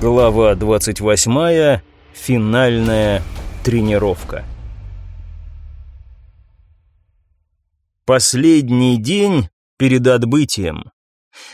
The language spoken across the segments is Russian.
Глава 28. Финальная тренировка. Последний день перед отбытием.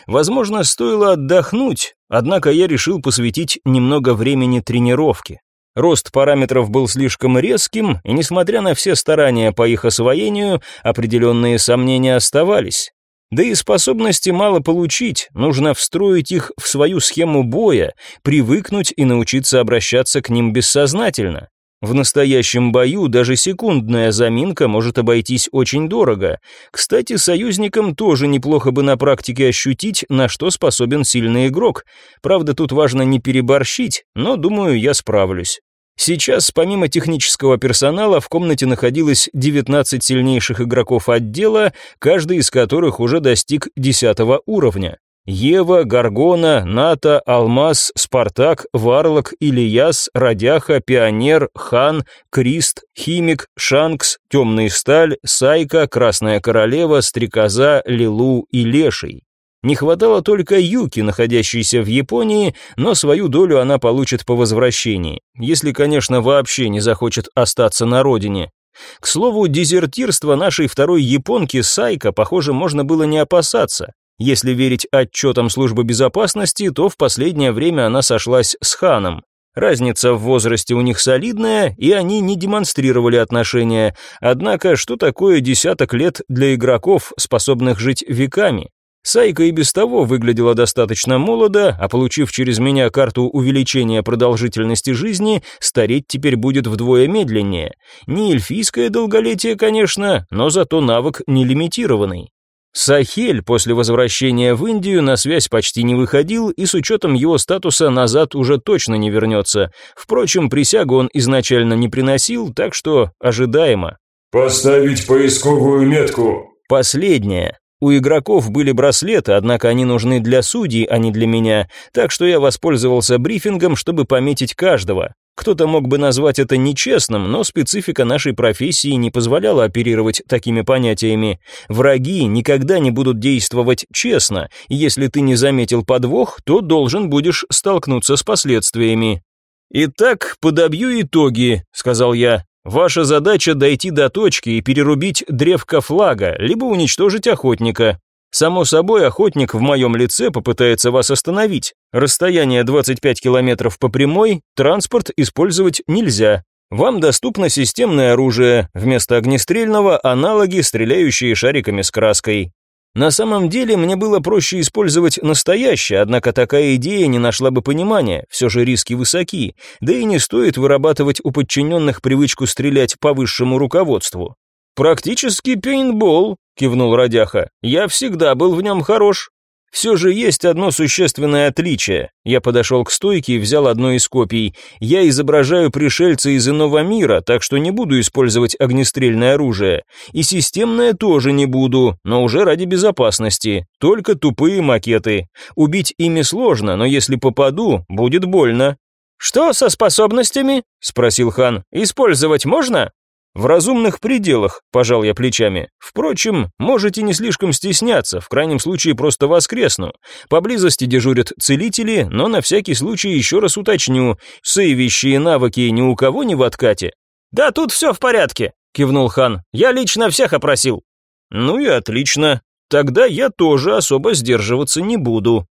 Возможно, стоило отдохнуть, однако я решил посвятить немного времени тренировке. Рост параметров был слишком резким, и несмотря на все старания по их освоению, определенные сомнения оставались. Да и способности мало получить, нужно встроить их в свою схему боя, привыкнуть и научиться обращаться к ним бессознательно. В настоящем бою даже секундная заминка может обойтись очень дорого. Кстати, союзникам тоже неплохо бы на практике ощутить, на что способен сильный игрок. Правда, тут важно не переборщить, но, думаю, я справлюсь. Сейчас, помимо технического персонала, в комнате находилось 19 сильнейших игроков отдела, каждый из которых уже достиг 10 уровня. Ева, Гаргона, Ната, Алмаз, Спартак, Варлок, Ильяс, Радяха, Пионер, Хан, Крист, Химик, Шанкс, Темный Сталь, Сайка, Красная Королева, Стрекоза, Лилу и Леший. Не хватало только Юки, находящейся в Японии, но свою долю она получит по возвращении, если, конечно, вообще не захочет остаться на родине. К слову, дезертирство нашей второй японки Сайка, похоже, можно было не опасаться. Если верить отчетам службы безопасности, то в последнее время она сошлась с Ханом. Разница в возрасте у них солидная, и они не демонстрировали отношения. Однако, что такое десяток лет для игроков, способных жить веками? Сайка и без того выглядела достаточно молодо, а получив через меня карту увеличения продолжительности жизни, стареть теперь будет вдвое медленнее. Не эльфийское долголетие, конечно, но зато навык нелимитированный. Сахель после возвращения в Индию на связь почти не выходил и с учетом его статуса назад уже точно не вернется. Впрочем, присягу он изначально не приносил, так что ожидаемо. «Поставить поисковую метку». Последняя. У игроков были браслеты, однако они нужны для судей, а не для меня, так что я воспользовался брифингом, чтобы пометить каждого. Кто-то мог бы назвать это нечестным, но специфика нашей профессии не позволяла оперировать такими понятиями. Враги никогда не будут действовать честно, и если ты не заметил подвох, то должен будешь столкнуться с последствиями. «Итак, подобью итоги», — сказал я. Ваша задача дойти до точки и перерубить древко флага, либо уничтожить охотника. Само собой, охотник в моем лице попытается вас остановить. Расстояние 25 километров по прямой, транспорт использовать нельзя. Вам доступно системное оружие, вместо огнестрельного аналоги, стреляющие шариками с краской. На самом деле мне было проще использовать настоящее, однако такая идея не нашла бы понимания, все же риски высоки, да и не стоит вырабатывать у подчиненных привычку стрелять по высшему руководству. «Практически пейнтбол», — кивнул Радяха, — «я всегда был в нем хорош». Все же есть одно существенное отличие. Я подошел к стойке и взял одно из копий. Я изображаю пришельца из иного мира, так что не буду использовать огнестрельное оружие. И системное тоже не буду, но уже ради безопасности. Только тупые макеты. Убить ими сложно, но если попаду, будет больно. «Что со способностями?» – спросил хан. «Использовать можно?» В разумных пределах, пожал я плечами. Впрочем, можете не слишком стесняться, в крайнем случае просто воскресну. Поблизости дежурят целители, но на всякий случай еще раз уточню, сейвящие навыки ни у кого не в откате. Да тут все в порядке, кивнул хан. Я лично всех опросил. Ну и отлично. Тогда я тоже особо сдерживаться не буду.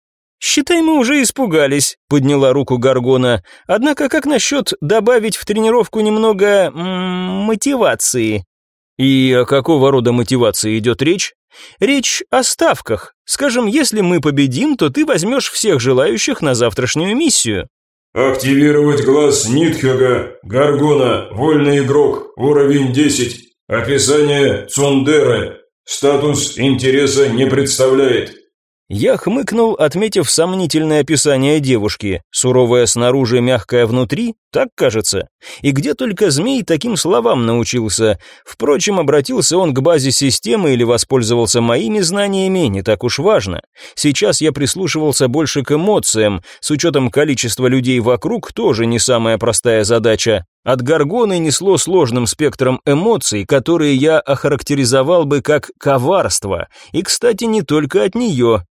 «Считай, мы уже испугались», — подняла руку Гаргона. «Однако как насчет добавить в тренировку немного... Мотивации?» «И о какого рода мотивации идет речь?» «Речь о ставках. Скажем, если мы победим, то ты возьмешь всех желающих на завтрашнюю миссию». «Активировать глаз Нитхёга, Гаргона, вольный игрок, уровень 10. Описание Цундеры. Статус интереса не представляет. Я хмыкнул, отметив сомнительное описание девушки. Суровая снаружи, мягкая внутри, так кажется. И где только змей таким словам научился. Впрочем, обратился он к базе системы или воспользовался моими знаниями, не так уж важно. Сейчас я прислушивался больше к эмоциям. С учетом количества людей вокруг, тоже не самая простая задача. От Гаргоны несло сложным спектром эмоций, которые я охарактеризовал бы как коварство. И, кстати, не только от нее.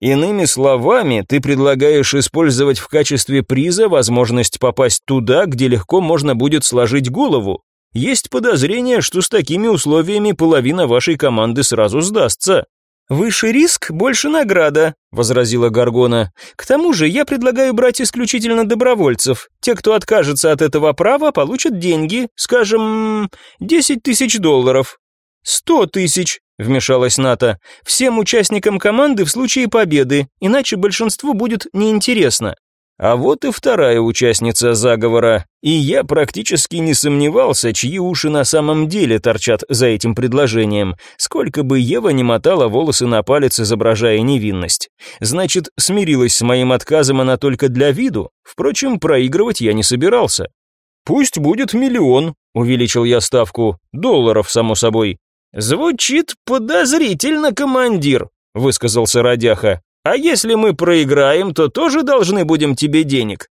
Иными словами, ты предлагаешь использовать в качестве приза возможность попасть туда, где легко можно будет сложить голову. Есть подозрение, что с такими условиями половина вашей команды сразу сдастся. «Выше риск, больше награда», — возразила Гаргона. «К тому же я предлагаю брать исключительно добровольцев. Те, кто откажется от этого права, получат деньги, скажем, десять тысяч долларов». «Сто тысяч», — вмешалась Ната. «Всем участникам команды в случае победы, иначе большинству будет неинтересно». А вот и вторая участница заговора, и я практически не сомневался, чьи уши на самом деле торчат за этим предложением, сколько бы Ева не мотала волосы на палец, изображая невинность. Значит, смирилась с моим отказом она только для виду, впрочем, проигрывать я не собирался. «Пусть будет миллион», — увеличил я ставку, долларов, само собой. «Звучит подозрительно, командир», — высказался Радяха. А если мы проиграем, то тоже должны будем тебе денег.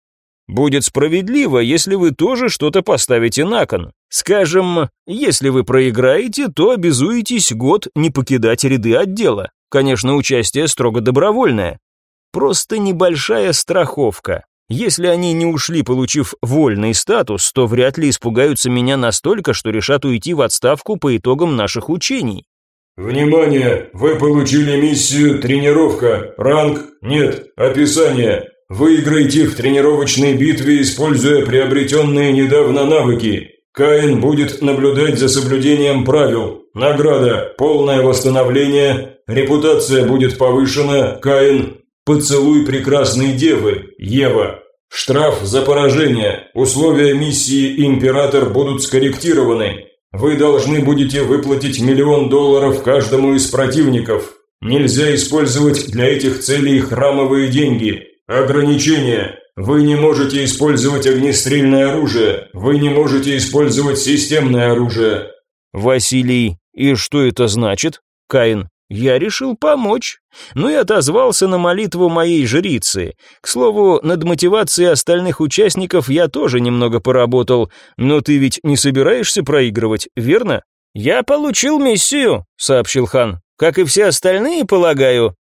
Будет справедливо, если вы тоже что-то поставите на кон. Скажем, если вы проиграете, то обязуетесь год не покидать ряды отдела. Конечно, участие строго добровольное. Просто небольшая страховка. Если они не ушли, получив вольный статус, то вряд ли испугаются меня настолько, что решат уйти в отставку по итогам наших учений. «Внимание! Вы получили миссию «Тренировка». Ранг нет. Описание. Выиграйте в тренировочной битве, используя приобретенные недавно навыки. Каин будет наблюдать за соблюдением правил. Награда – полное восстановление. Репутация будет повышена. Каин. Поцелуй прекрасной девы. Ева. Штраф за поражение. Условия миссии «Император» будут скорректированы. Вы должны будете выплатить миллион долларов каждому из противников. Нельзя использовать для этих целей храмовые деньги. Ограничения. Вы не можете использовать огнестрельное оружие. Вы не можете использовать системное оружие. Василий, и что это значит? Каин. Я решил помочь. Ну и отозвался на молитву моей жрицы. К слову, над мотивацией остальных участников я тоже немного поработал. Но ты ведь не собираешься проигрывать, верно? Я получил миссию, сообщил хан. Как и все остальные, полагаю.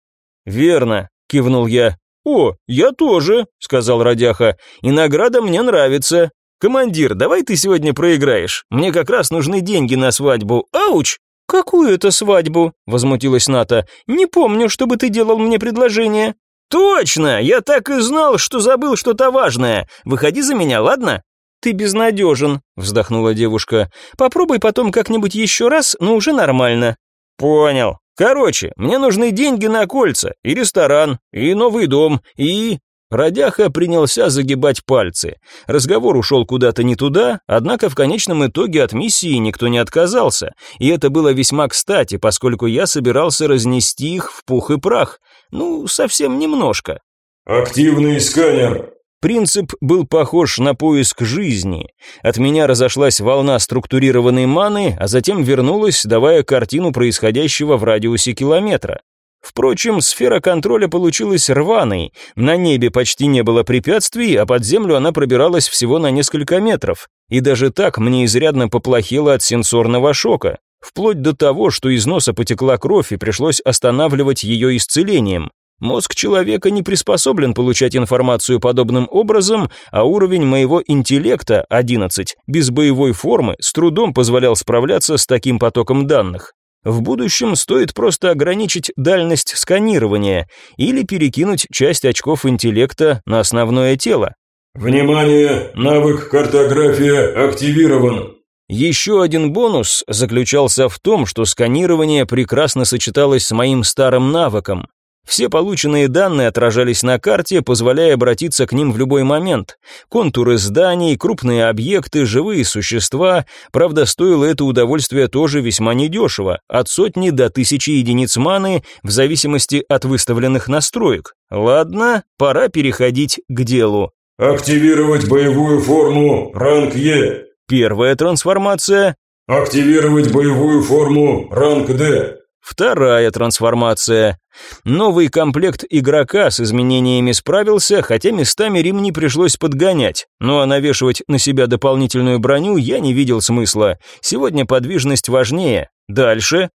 Верно, кивнул я. О, я тоже, сказал Радяха. И награда мне нравится. Командир, давай ты сегодня проиграешь. Мне как раз нужны деньги на свадьбу. Ауч! «Какую это свадьбу?» – возмутилась Ната. «Не помню, чтобы ты делал мне предложение». «Точно! Я так и знал, что забыл что-то важное. Выходи за меня, ладно?» «Ты безнадежен», – вздохнула девушка. «Попробуй потом как-нибудь еще раз, но уже нормально». «Понял. Короче, мне нужны деньги на кольца, и ресторан, и новый дом, и...» Радяха принялся загибать пальцы. Разговор ушел куда-то не туда, однако в конечном итоге от миссии никто не отказался, и это было весьма кстати, поскольку я собирался разнести их в пух и прах. Ну, совсем немножко. «Активный сканер», Принцип был похож на поиск жизни. От меня разошлась волна структурированной маны, а затем вернулась, давая картину происходящего в радиусе километра. Впрочем, сфера контроля получилась рваной, на небе почти не было препятствий, а под землю она пробиралась всего на несколько метров. И даже так мне изрядно поплохело от сенсорного шока, вплоть до того, что из носа потекла кровь и пришлось останавливать ее исцелением. Мозг человека не приспособлен получать информацию подобным образом, а уровень моего интеллекта, 11, без боевой формы, с трудом позволял справляться с таким потоком данных. В будущем стоит просто ограничить дальность сканирования или перекинуть часть очков интеллекта на основное тело. Внимание! Навык картография активирован. Еще один бонус заключался в том, что сканирование прекрасно сочеталось с моим старым навыком. Все полученные данные отражались на карте, позволяя обратиться к ним в любой момент. Контуры зданий, крупные объекты, живые существа. Правда, стоило это удовольствие тоже весьма недешево, от сотни до тысячи единиц маны, в зависимости от выставленных настроек. Ладно, пора переходить к делу. «Активировать боевую форму, ранг Е». Первая трансформация. «Активировать боевую форму, ранг Д». Вторая трансформация. Новый комплект игрока с изменениями справился, хотя местами ремни пришлось подгонять. Ну а навешивать на себя дополнительную броню я не видел смысла. Сегодня подвижность важнее. Дальше.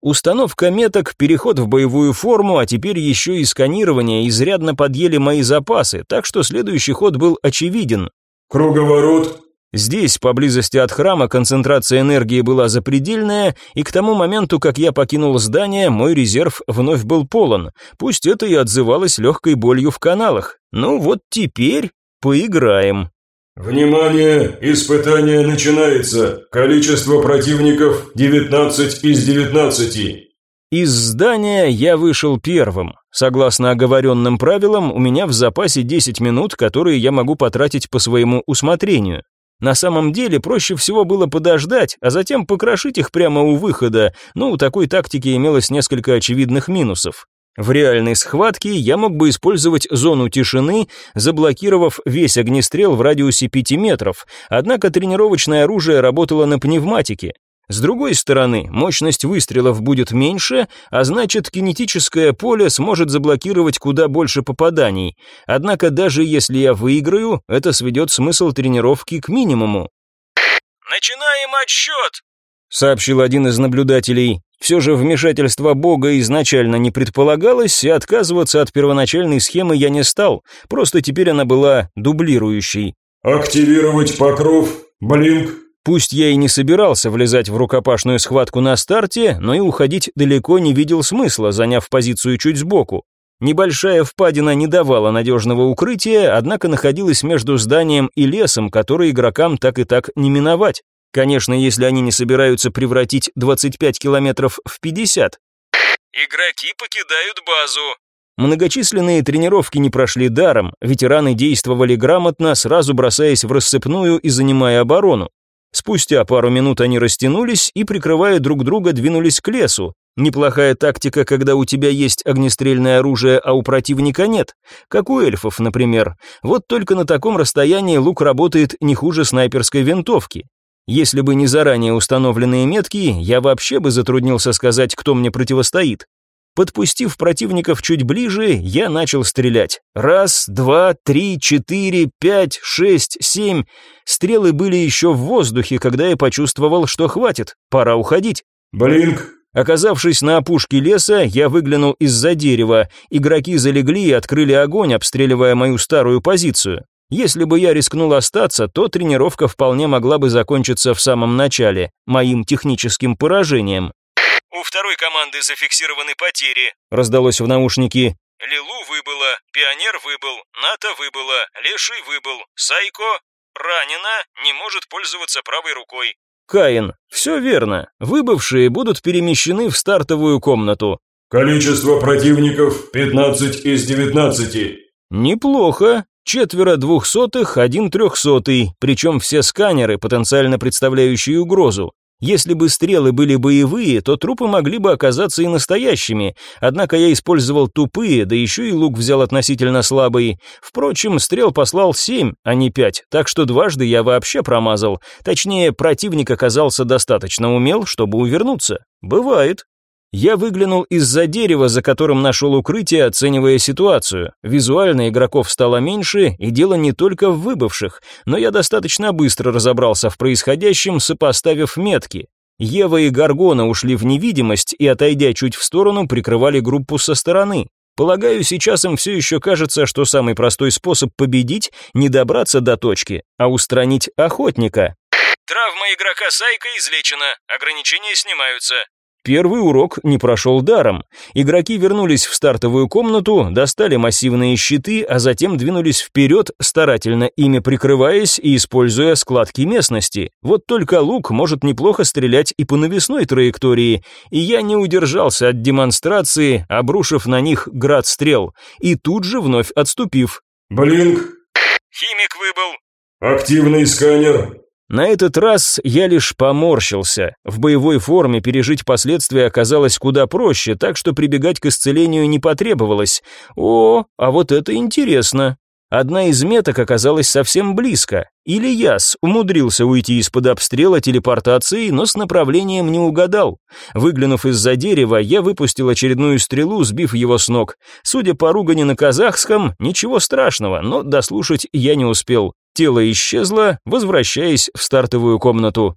Установка меток, переход в боевую форму, а теперь еще и сканирование изрядно подъели мои запасы, так что следующий ход был очевиден. «Круговорот!» Здесь, поблизости от храма, концентрация энергии была запредельная, и к тому моменту, как я покинул здание, мой резерв вновь был полон. Пусть это и отзывалось легкой болью в каналах. Ну вот теперь поиграем. «Внимание! Испытание начинается! Количество противников 19 из 19!» Из здания я вышел первым. Согласно оговоренным правилам, у меня в запасе 10 минут, которые я могу потратить по своему усмотрению. На самом деле проще всего было подождать, а затем покрошить их прямо у выхода, но у такой тактики имелось несколько очевидных минусов. В реальной схватке я мог бы использовать зону тишины, заблокировав весь огнестрел в радиусе 5 метров, однако тренировочное оружие работало на пневматике. С другой стороны, мощность выстрелов будет меньше, а значит, кинетическое поле сможет заблокировать куда больше попаданий. Однако даже если я выиграю, это сведет смысл тренировки к минимуму. «Начинаем отсчет!» — сообщил один из наблюдателей. Все же вмешательство Бога изначально не предполагалось, и отказываться от первоначальной схемы я не стал, просто теперь она была дублирующей. «Активировать покров, блинк, Пусть я и не собирался влезать в рукопашную схватку на старте, но и уходить далеко не видел смысла, заняв позицию чуть сбоку. Небольшая впадина не давала надежного укрытия, однако находилась между зданием и лесом, который игрокам так и так не миновать. Конечно, если они не собираются превратить 25 километров в 50. «Игроки покидают базу», Многочисленные тренировки не прошли даром, ветераны действовали грамотно, сразу бросаясь в рассыпную и занимая оборону. Спустя пару минут они растянулись и, прикрывая друг друга, двинулись к лесу. Неплохая тактика, когда у тебя есть огнестрельное оружие, а у противника нет. Как у эльфов, например. Вот только на таком расстоянии лук работает не хуже снайперской винтовки. Если бы не заранее установленные метки, я вообще бы затруднился сказать, кто мне противостоит. Подпустив противников чуть ближе, я начал стрелять. Раз, два, три, четыре, пять, шесть, семь. Стрелы были еще в воздухе, когда я почувствовал, что хватит, пора уходить. Блинк. Оказавшись на опушке леса, я выглянул из-за дерева. Игроки залегли и открыли огонь, обстреливая мою старую позицию. Если бы я рискнул остаться, то тренировка вполне могла бы закончиться в самом начале, моим техническим поражением. У второй команды зафиксированы потери. Раздалось в наушнике. Лилу выбыла, Пионер выбыл, Ната выбыла, Леший выбыл, Сайко ранена, не может пользоваться правой рукой. Каин, все верно. Выбывшие будут перемещены в стартовую комнату. Количество противников 15 из 19. Неплохо. Четверо двухсотых, один трехсотый, причем все сканеры, потенциально представляющие угрозу. Если бы стрелы были боевые, то трупы могли бы оказаться и настоящими, однако я использовал тупые, да еще и лук взял относительно слабый. Впрочем, стрел послал семь, а не пять, так что дважды я вообще промазал. Точнее, противник оказался достаточно умел, чтобы увернуться. Бывает. Я выглянул из-за дерева, за которым нашел укрытие, оценивая ситуацию. Визуально игроков стало меньше, и дело не только в выбывших, но я достаточно быстро разобрался в происходящем, сопоставив метки. Ева и Гаргона ушли в невидимость и, отойдя чуть в сторону, прикрывали группу со стороны. Полагаю, сейчас им все еще кажется, что самый простой способ победить – не добраться до точки, а устранить охотника. Травма игрока Сайка излечена, ограничения снимаются. Первый урок не прошел даром. Игроки вернулись в стартовую комнату, достали массивные щиты, а затем двинулись вперед, старательно ими прикрываясь и используя складки местности. Вот только лук может неплохо стрелять и по навесной траектории, и я не удержался от демонстрации, обрушив на них град стрел, и тут же вновь отступив. Блинк. Химик выбыл. Активный сканер. На этот раз я лишь поморщился. В боевой форме пережить последствия оказалось куда проще, так что прибегать к исцелению не потребовалось. О, а вот это интересно. Одна из меток оказалась совсем близко. Или Яс умудрился уйти из-под обстрела телепортации, но с направлением не угадал. Выглянув из-за дерева, я выпустил очередную стрелу, сбив его с ног. Судя по ругани на казахском, ничего страшного, но дослушать я не успел. Тело исчезло, возвращаясь в стартовую комнату.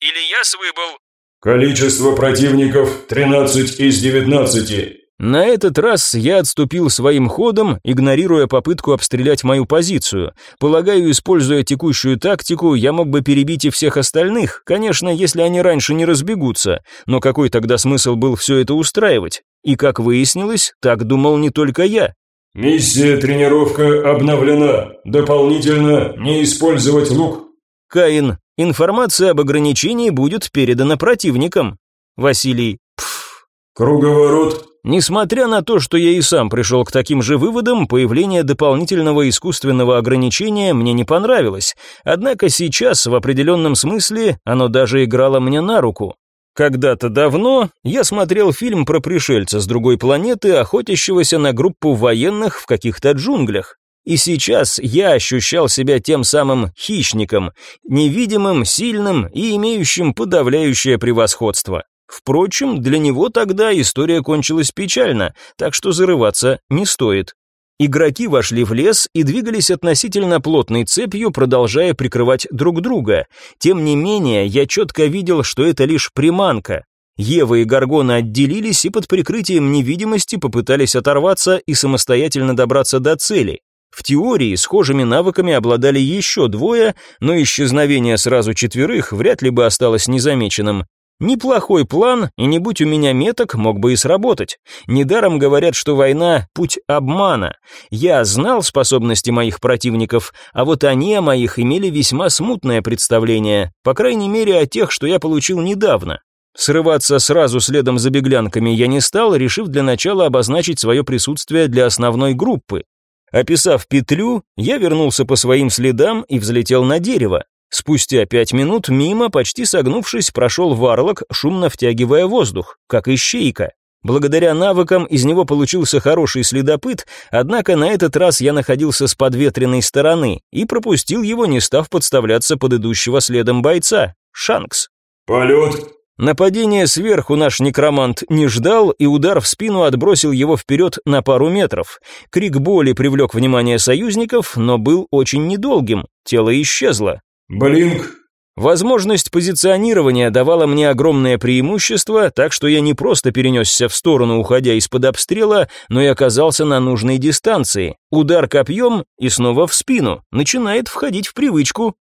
Ильяс выбыл. Количество противников 13 из 19. На этот раз я отступил своим ходом, игнорируя попытку обстрелять мою позицию. Полагаю, используя текущую тактику, я мог бы перебить и всех остальных, конечно, если они раньше не разбегутся, но какой тогда смысл был все это устраивать? И как выяснилось, так думал не только я. Миссия тренировка обновлена. Дополнительно не использовать лук. Каин, информация об ограничении будет передана противникам. Василий, пф. Круговорот Несмотря на то, что я и сам пришел к таким же выводам, появление дополнительного искусственного ограничения мне не понравилось. Однако сейчас, в определенном смысле, оно даже играло мне на руку. Когда-то давно я смотрел фильм про пришельца с другой планеты, охотящегося на группу военных в каких-то джунглях. И сейчас я ощущал себя тем самым хищником, невидимым, сильным и имеющим подавляющее превосходство. Впрочем, для него тогда история кончилась печально, так что зарываться не стоит. Игроки вошли в лес и двигались относительно плотной цепью, продолжая прикрывать друг друга. Тем не менее, я четко видел, что это лишь приманка. Ева и Гаргона отделились и под прикрытием невидимости попытались оторваться и самостоятельно добраться до цели. В теории схожими навыками обладали еще двое, но исчезновение сразу четверых вряд ли бы осталось незамеченным. Неплохой план, и не будь у меня меток, мог бы и сработать. Недаром говорят, что война – путь обмана. Я знал способности моих противников, а вот они о моих имели весьма смутное представление, по крайней мере о тех, что я получил недавно. Срываться сразу следом за беглянками я не стал, решив для начала обозначить свое присутствие для основной группы. Описав петлю, я вернулся по своим следам и взлетел на дерево. Спустя пять минут мимо, почти согнувшись, прошел варлок, шумно втягивая воздух, как ищейка. Благодаря навыкам из него получился хороший следопыт, однако на этот раз я находился с подветренной стороны и пропустил его, не став подставляться под идущего следом бойца. Шанкс. «Полет!» Нападение сверху наш некромант не ждал, и удар в спину отбросил его вперед на пару метров. Крик боли привлек внимание союзников, но был очень недолгим. Тело исчезло. Блинк. Возможность позиционирования давала мне огромное преимущество, так что я не просто перенесся в сторону, уходя из-под обстрела, но и оказался на нужной дистанции. Удар копьем и снова в спину. Начинает входить в привычку.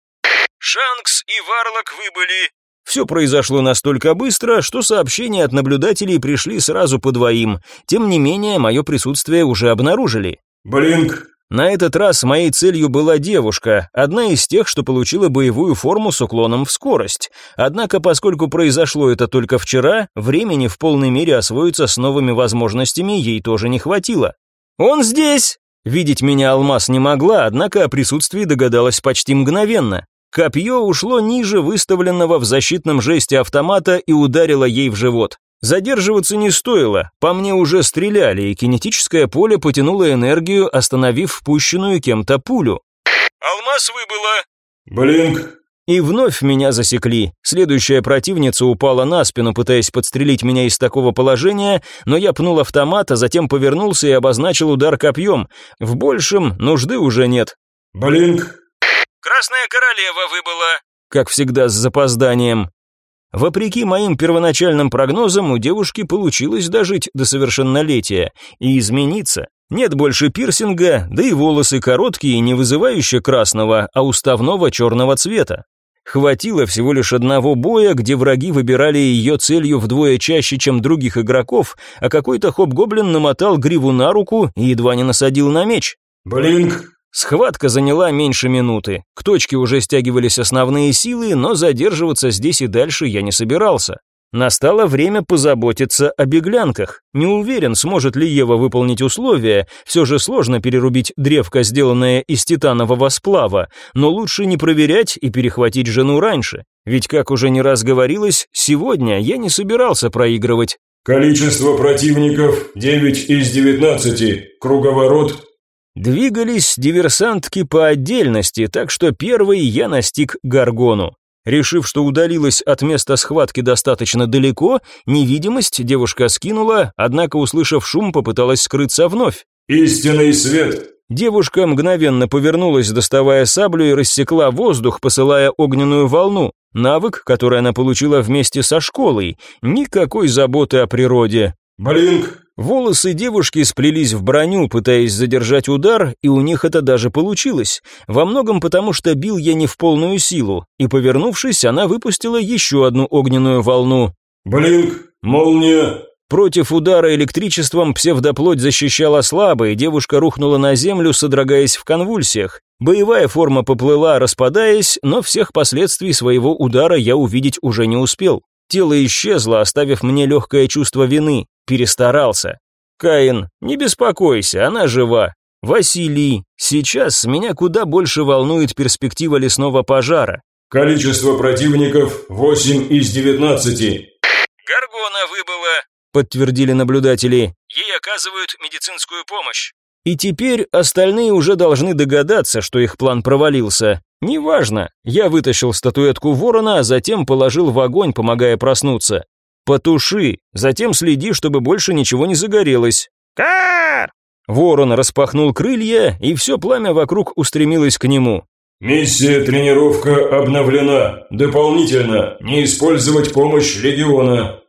Шанкс и Варлок выбыли. Все произошло настолько быстро, что сообщения от наблюдателей пришли сразу по двоим. Тем не менее, мое присутствие уже обнаружили. Блинк. На этот раз моей целью была девушка, одна из тех, что получила боевую форму с уклоном в скорость. Однако, поскольку произошло это только вчера, времени в полной мере освоиться с новыми возможностями ей тоже не хватило. «Он здесь!» Видеть меня алмаз не могла, однако о присутствии догадалась почти мгновенно. Копье ушло ниже выставленного в защитном жесте автомата и ударило ей в живот. Задерживаться не стоило, по мне уже стреляли, и кинетическое поле потянуло энергию, остановив впущенную кем-то пулю. Алмаз выбыла. Блинк. И вновь меня засекли. Следующая противница упала на спину, пытаясь подстрелить меня из такого положения, но я пнул автомат, а затем повернулся и обозначил удар копьем. В большем нужды уже нет. Блинк. Красная королева выбыла. Как всегда с запозданием. Вопреки моим первоначальным прогнозам, у девушки получилось дожить до совершеннолетия и измениться. Нет больше пирсинга, да и волосы короткие, не вызывающие красного, а уставного черного цвета. Хватило всего лишь одного боя, где враги выбирали ее целью вдвое чаще, чем других игроков, а какой-то хоп-гоблин намотал гриву на руку и едва не насадил на меч. Блинк. Схватка заняла меньше минуты. К точке уже стягивались основные силы, но задерживаться здесь и дальше я не собирался. Настало время позаботиться о беглянках. Не уверен, сможет ли Ева выполнить условия, все же сложно перерубить древко, сделанное из титанового сплава, но лучше не проверять и перехватить жену раньше. Ведь, как уже не раз говорилось, сегодня я не собирался проигрывать. Количество противников 9 из 19. Круговорот Двигались диверсантки по отдельности, так что первый я настиг Гаргону. Решив, что удалилась от места схватки достаточно далеко, невидимость девушка скинула, однако, услышав шум, попыталась скрыться вновь. «Истинный свет!» Девушка мгновенно повернулась, доставая саблю и рассекла воздух, посылая огненную волну. Навык, который она получила вместе со школой. Никакой заботы о природе. Блинк. Волосы девушки сплелись в броню, пытаясь задержать удар, и у них это даже получилось. Во многом потому, что бил я не в полную силу, и, повернувшись, она выпустила еще одну огненную волну. Блинк. Молния. Против удара электричеством псевдоплоть защищала слабо, и девушка рухнула на землю, содрогаясь в конвульсиях. Боевая форма поплыла, распадаясь, но всех последствий своего удара я увидеть уже не успел. Тело исчезло, оставив мне легкое чувство вины. Перестарался. Каин, не беспокойся, она жива. Василий, сейчас меня куда больше волнует перспектива лесного пожара. Количество противников 8 из 19. Гаргона выбыла, подтвердили наблюдатели. ей оказывают медицинскую помощь. И теперь остальные уже должны догадаться, что их план провалился. Неважно, я вытащил статуэтку ворона, а затем положил в огонь, помогая проснуться. Потуши, затем следи, чтобы больше ничего не загорелось. Кар! Ворон распахнул крылья, и все пламя вокруг устремилось к нему. Миссия тренировка обновлена. Дополнительно не использовать помощь легиона.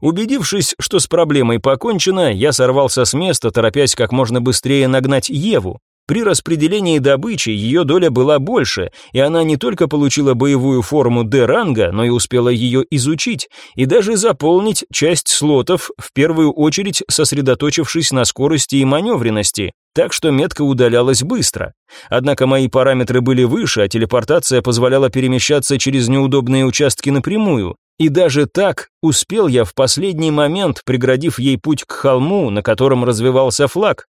Убедившись, что с проблемой покончено, я сорвался с места, торопясь как можно быстрее нагнать Еву. При распределении добычи ее доля была больше, и она не только получила боевую форму Д-ранга, но и успела ее изучить, и даже заполнить часть слотов, в первую очередь сосредоточившись на скорости и маневренности, так что метка удалялась быстро. Однако мои параметры были выше, а телепортация позволяла перемещаться через неудобные участки напрямую. И даже так успел я в последний момент, преградив ей путь к холму, на котором развивался флаг.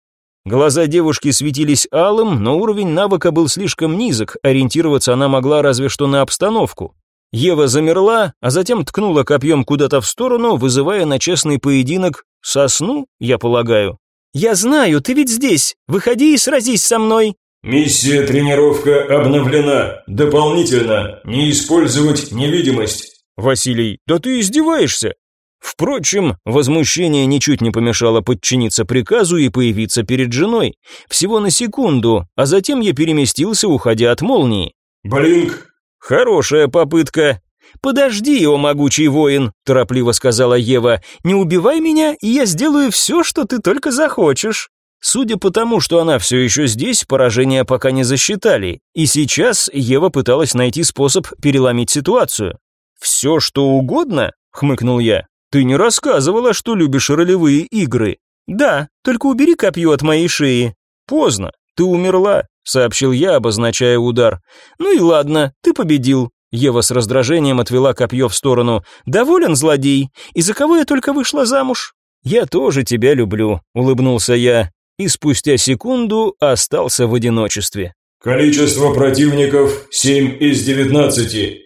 Глаза девушки светились алым, но уровень навыка был слишком низок, ориентироваться она могла разве что на обстановку. Ева замерла, а затем ткнула копьем куда-то в сторону, вызывая на честный поединок сосну, я полагаю. «Я знаю, ты ведь здесь. Выходи и сразись со мной». Миссия тренировка обновлена. Дополнительно не использовать невидимость. Василий, да ты издеваешься? Впрочем, возмущение ничуть не помешало подчиниться приказу и появиться перед женой. Всего на секунду, а затем я переместился, уходя от молнии. Блинк. Хорошая попытка. Подожди, о могучий воин, торопливо сказала Ева. Не убивай меня, и я сделаю все, что ты только захочешь. Судя по тому, что она все еще здесь, поражение пока не засчитали, и сейчас Ева пыталась найти способ переломить ситуацию. «Все, что угодно?» — хмыкнул я. «Ты не рассказывала, что любишь ролевые игры». «Да, только убери копье от моей шеи». «Поздно, ты умерла», — сообщил я, обозначая удар. «Ну и ладно, ты победил». Ева с раздражением отвела копье в сторону. «Доволен, злодей? И за кого я только вышла замуж?» «Я тоже тебя люблю», — улыбнулся я, и спустя секунду остался в одиночестве. Количество противников 7 из 19. Ева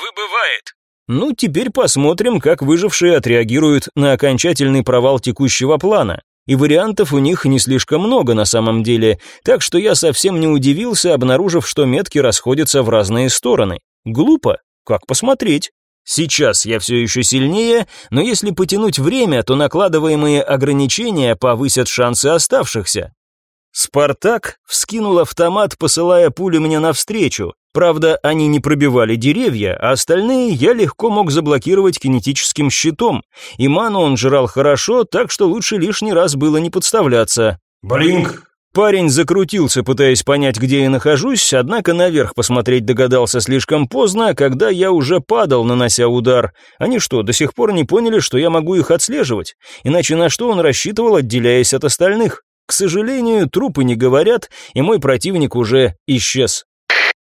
выбывает. Ну, теперь посмотрим, как выжившие отреагируют на окончательный провал текущего плана. И вариантов у них не слишком много на самом деле, так что я совсем не удивился, обнаружив, что метки расходятся в разные стороны. Глупо? Как посмотреть? Сейчас я все еще сильнее, но если потянуть время, то накладываемые ограничения повысят шансы оставшихся. Спартак вскинул автомат, посылая пули мне навстречу. Правда, они не пробивали деревья, а остальные я легко мог заблокировать кинетическим щитом. И ману он жрал хорошо, так что лучше лишний раз было не подставляться. Блинк. Парень закрутился, пытаясь понять, где я нахожусь, однако наверх посмотреть догадался слишком поздно, когда я уже падал, нанося удар. Они что, до сих пор не поняли, что я могу их отслеживать? Иначе на что он рассчитывал, отделяясь от остальных? К сожалению, трупы не говорят, и мой противник уже исчез.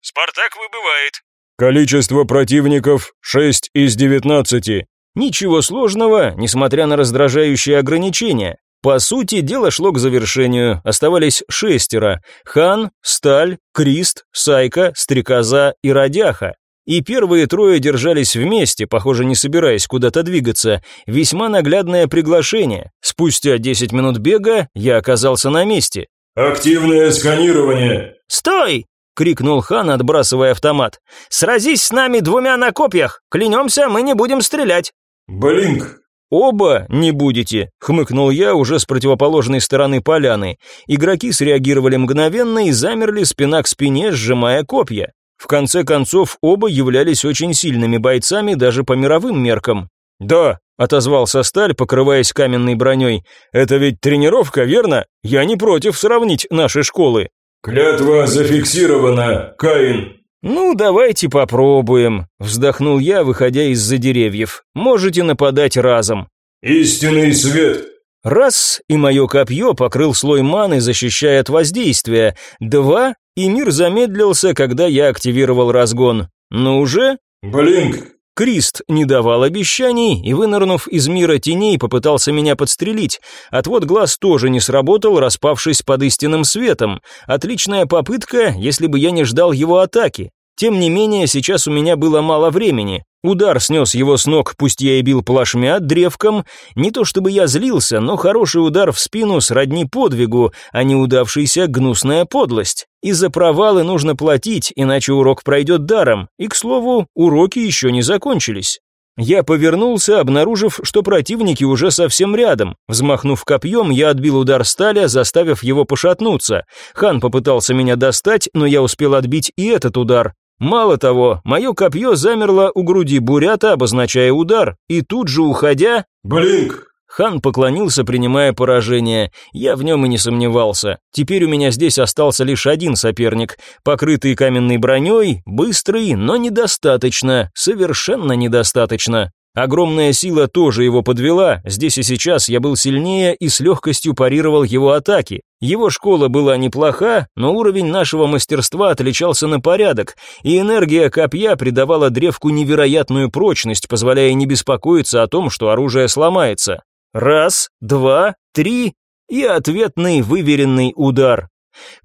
Спартак выбывает. Количество противников 6 из 19. Ничего сложного, несмотря на раздражающие ограничения. По сути, дело шло к завершению. Оставались шестеро. Хан, Сталь, Крист, Сайка, Стрекоза и Радяха. И первые трое держались вместе, похоже, не собираясь куда-то двигаться. Весьма наглядное приглашение. Спустя 10 минут бега я оказался на месте. Активное сканирование. «Стой!» — крикнул хан, отбрасывая автомат. «Сразись с нами двумя на копьях! Клянемся, мы не будем стрелять!» Блинк. «Оба не будете», — хмыкнул я уже с противоположной стороны поляны. Игроки среагировали мгновенно и замерли спина к спине, сжимая копья. В конце концов, оба являлись очень сильными бойцами даже по мировым меркам. «Да», — отозвался Сталь, покрываясь каменной броней, «это ведь тренировка, верно? Я не против сравнить наши школы». «Клятва зафиксирована, Каин», «Ну, давайте попробуем», — вздохнул я, выходя из-за деревьев. «Можете нападать разом». «Истинный свет». Раз, и мое копье покрыл слой маны, защищая от воздействия. Два, и мир замедлился, когда я активировал разгон. Но уже... «Блинк». Крист не давал обещаний и, вынырнув из мира теней, попытался меня подстрелить. Отвод глаз тоже не сработал, распавшись под истинным светом. Отличная попытка, если бы я не ждал его атаки. Тем не менее, сейчас у меня было мало времени. Удар снес его с ног, пусть я и бил плашмя древком. Не то чтобы я злился, но хороший удар в спину сродни подвигу, а не удавшийся гнусная подлость. И за провалы нужно платить, иначе урок пройдет даром. И, к слову, уроки еще не закончились. Я повернулся, обнаружив, что противники уже совсем рядом. Взмахнув копьем, я отбил удар сталя, заставив его пошатнуться. Хан попытался меня достать, но я успел отбить и этот удар. Мало того, мое копье замерло у груди бурята, обозначая удар, и тут же уходя... «Блинк!» Хан поклонился, принимая поражение. Я в нем и не сомневался. Теперь у меня здесь остался лишь один соперник, покрытый каменной броней, быстрый, но недостаточно, совершенно недостаточно. Огромная сила тоже его подвела, здесь и сейчас я был сильнее и с легкостью парировал его атаки. Его школа была неплоха, но уровень нашего мастерства отличался на порядок, и энергия копья придавала древку невероятную прочность, позволяя не беспокоиться о том, что оружие сломается. Раз, два, три, и ответный выверенный удар.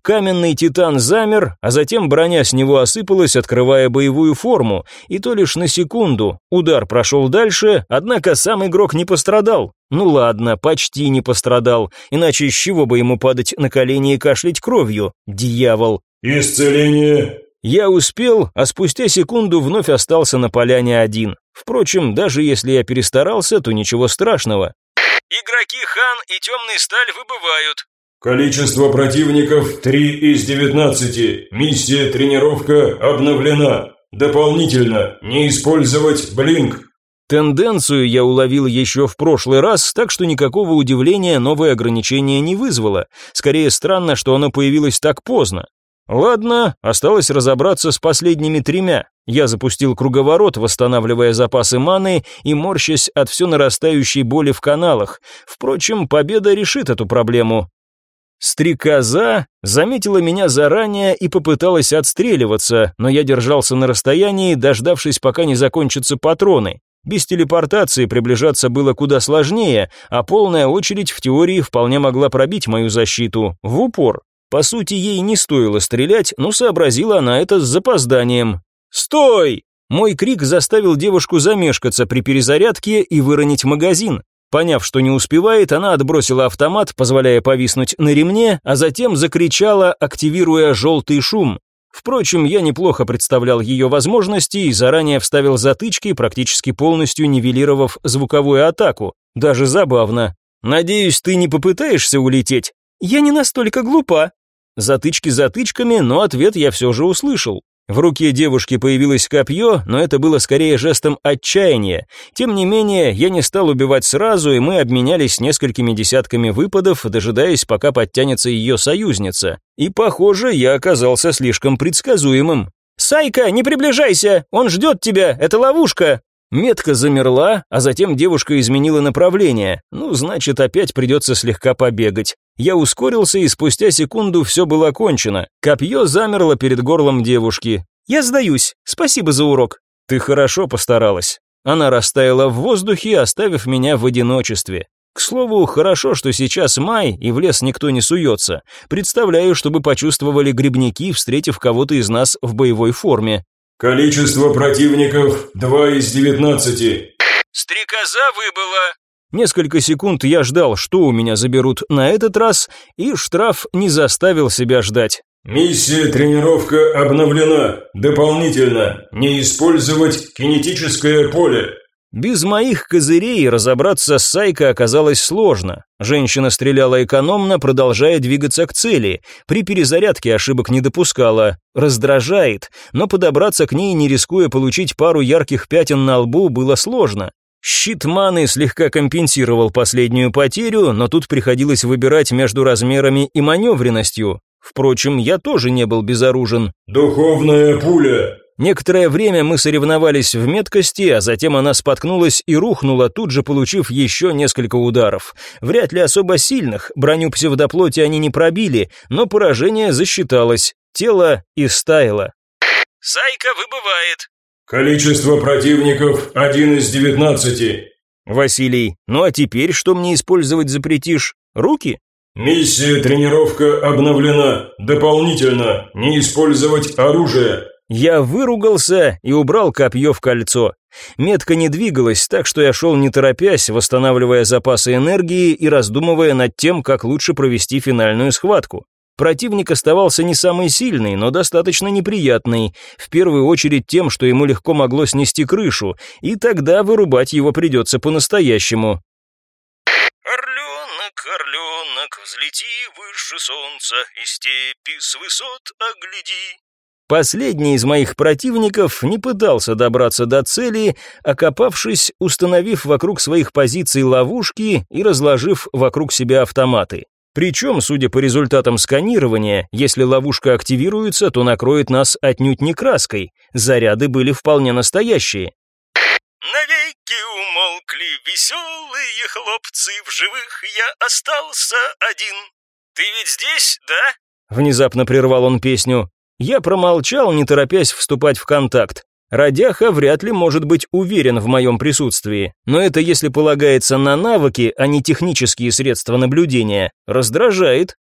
Каменный титан замер, а затем броня с него осыпалась, открывая боевую форму, и то лишь на секунду. Удар прошел дальше, однако сам игрок не пострадал. Ну ладно, почти не пострадал, иначе с чего бы ему падать на колени и кашлять кровью? Дьявол. «Исцеление!» Я успел, а спустя секунду вновь остался на поляне один. Впрочем, даже если я перестарался, то ничего страшного. Игроки Хан и Темный Сталь выбывают. Количество противников 3 из 19. Миссия тренировка обновлена. Дополнительно не использовать блинк. Тенденцию я уловил еще в прошлый раз, так что никакого удивления новое ограничение не вызвало. Скорее странно, что оно появилось так поздно. Ладно, осталось разобраться с последними тремя. Я запустил круговорот, восстанавливая запасы маны и морщась от все нарастающей боли в каналах. Впрочем, победа решит эту проблему. Стрекоза заметила меня заранее и попыталась отстреливаться, но я держался на расстоянии, дождавшись, пока не закончатся патроны. Без телепортации приближаться было куда сложнее, а полная очередь в теории вполне могла пробить мою защиту, в упор. По сути, ей не стоило стрелять, но сообразила она это с запозданием. «Стой!» Мой крик заставил девушку замешкаться при перезарядке и выронить магазин. Поняв, что не успевает, она отбросила автомат, позволяя повиснуть на ремне, а затем закричала, активируя желтый шум. Впрочем, я неплохо представлял ее возможности и заранее вставил затычки, практически полностью нивелировав звуковую атаку. Даже забавно. «Надеюсь, ты не попытаешься улететь?» «Я не настолько глупа». Затычки затычками, но ответ я все же услышал. В руке девушки появилось копье, но это было скорее жестом отчаяния. Тем не менее, я не стал убивать сразу, и мы обменялись несколькими десятками выпадов, дожидаясь, пока подтянется ее союзница. И, похоже, я оказался слишком предсказуемым. «Сайка, не приближайся! Он ждет тебя! Это ловушка!» Метка замерла, а затем девушка изменила направление. Ну, значит, опять придется слегка побегать. Я ускорился, и спустя секунду все было кончено. Копье замерло перед горлом девушки. «Я сдаюсь. Спасибо за урок». «Ты хорошо постаралась». Она растаяла в воздухе, оставив меня в одиночестве. К слову, хорошо, что сейчас май, и в лес никто не суется. Представляю, чтобы почувствовали грибники, встретив кого-то из нас в боевой форме. Количество противников 2 из 19. Стрекоза выбыла. Несколько секунд я ждал, что у меня заберут на этот раз, и штраф не заставил себя ждать. Миссия тренировка обновлена. Дополнительно не использовать кинетическое поле. Без моих козырей разобраться с Сайко оказалось сложно. Женщина стреляла экономно, продолжая двигаться к цели. При перезарядке ошибок не допускала. Раздражает, но подобраться к ней, не рискуя получить пару ярких пятен на лбу, было сложно. Щит маны слегка компенсировал последнюю потерю, но тут приходилось выбирать между размерами и маневренностью. Впрочем, я тоже не был безоружен. «Духовная пуля!» Некоторое время мы соревновались в меткости, а затем она споткнулась и рухнула, тут же получив еще несколько ударов. Вряд ли особо сильных, броню псевдоплоти они не пробили, но поражение засчиталось, тело истаяло. «Сайка выбывает». «Количество противников один из девятнадцати». «Василий, ну а теперь что мне использовать запретишь? Руки?» «Миссия тренировка обновлена. Дополнительно не использовать оружие». Я выругался и убрал копье в кольцо. Метка не двигалась, так что я шел не торопясь, восстанавливая запасы энергии и раздумывая над тем, как лучше провести финальную схватку. Противник оставался не самый сильный, но достаточно неприятный, в первую очередь тем, что ему легко могло снести крышу, и тогда вырубать его придется по-настоящему. «Орленок, орленок, взлети выше солнца, и степи с высот огляди». Последний из моих противников не пытался добраться до цели, окопавшись, установив вокруг своих позиций ловушки и разложив вокруг себя автоматы. Причем, судя по результатам сканирования, если ловушка активируется, то накроет нас отнюдь не краской. Заряды были вполне настоящие. Навеки умолкли веселые хлопцы, в живых я остался один. Ты ведь здесь, да? Внезапно прервал он песню. Я промолчал, не торопясь вступать в контакт. Радяха вряд ли может быть уверен в моем присутствии, но это если полагается на навыки, а не технические средства наблюдения. Раздражает.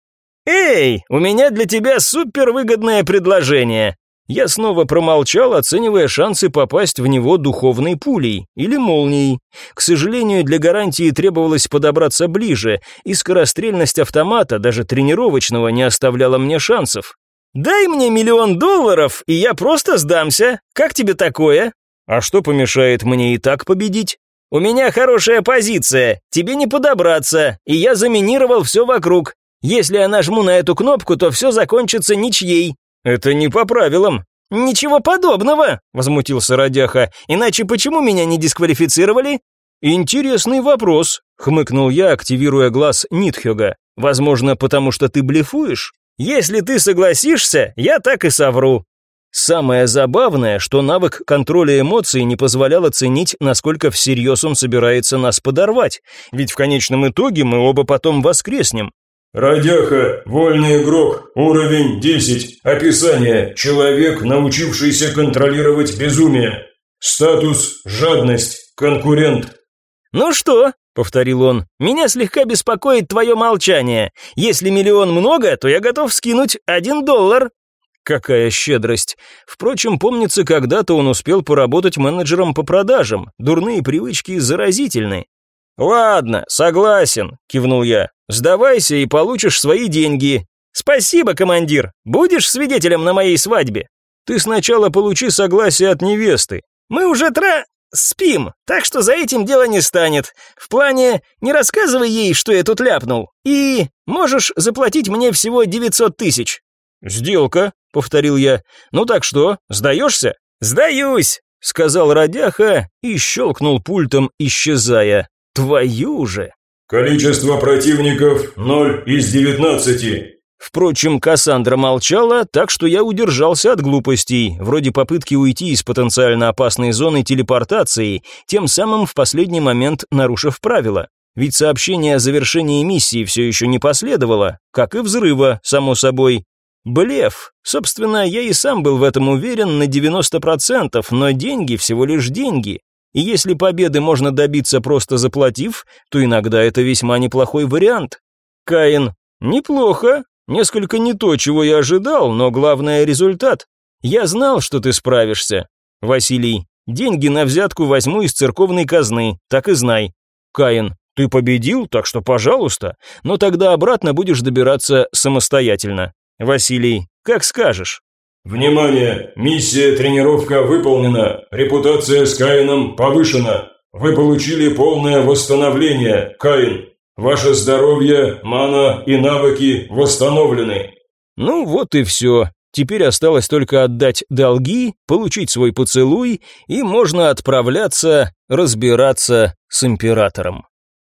«Эй, у меня для тебя супервыгодное предложение!» Я снова промолчал, оценивая шансы попасть в него духовной пулей или молнией. К сожалению, для гарантии требовалось подобраться ближе, и скорострельность автомата, даже тренировочного, не оставляла мне шансов. «Дай мне миллион долларов, и я просто сдамся. Как тебе такое?» «А что помешает мне и так победить?» «У меня хорошая позиция, тебе не подобраться, и я заминировал все вокруг. Если я нажму на эту кнопку, то все закончится ничьей». «Это не по правилам». «Ничего подобного», — возмутился Радяха. «Иначе почему меня не дисквалифицировали?» «Интересный вопрос», — хмыкнул я, активируя глаз Нитхёга. «Возможно, потому что ты блефуешь?» Если ты согласишься, я так и совру. Самое забавное, что навык контроля эмоций не позволял оценить, насколько всерьез он собирается нас подорвать, ведь в конечном итоге мы оба потом воскреснем. Радяха, вольный игрок, уровень 10. Описание: человек, научившийся контролировать безумие. Статус жадность, конкурент. Ну что, повторил он. Меня слегка беспокоит твое молчание. Если миллион много, то я готов скинуть один доллар. Какая щедрость. Впрочем, помнится, когда-то он успел поработать менеджером по продажам. Дурные привычки заразительны. Ладно, согласен, кивнул я. Сдавайся и получишь свои деньги. Спасибо, командир. Будешь свидетелем на моей свадьбе. Ты сначала получи согласие от невесты. Мы уже тра спим, так что за этим дело не станет. В плане, не рассказывай ей, что я тут ляпнул. И можешь заплатить мне всего 900 тысяч». «Сделка», — повторил я. «Ну так что, сдаешься?» «Сдаюсь», — сказал Радяха и щелкнул пультом, исчезая. «Твою же!» «Количество противников ноль из девятнадцати». Впрочем, Кассандра молчала, так что я удержался от глупостей, вроде попытки уйти из потенциально опасной зоны телепортации, тем самым в последний момент нарушив правила. Ведь сообщение о завершении миссии все еще не последовало, как и взрыва, само собой. Блеф. Собственно, я и сам был в этом уверен на 90%, но деньги всего лишь деньги. И если победы можно добиться просто заплатив, то иногда это весьма неплохой вариант. Каин. Неплохо, Несколько не то, чего я ожидал, но главное результат. Я знал, что ты справишься. Василий, деньги на взятку возьму из церковной казны, так и знай. Каин, ты победил, так что пожалуйста, но тогда обратно будешь добираться самостоятельно. Василий, как скажешь. Внимание! Миссия тренировка выполнена. Репутация с Каином повышена. Вы получили полное восстановление, Каин. Ваше здоровье, мана и навыки восстановлены. Ну вот и все. Теперь осталось только отдать долги, получить свой поцелуй, и можно отправляться разбираться с императором.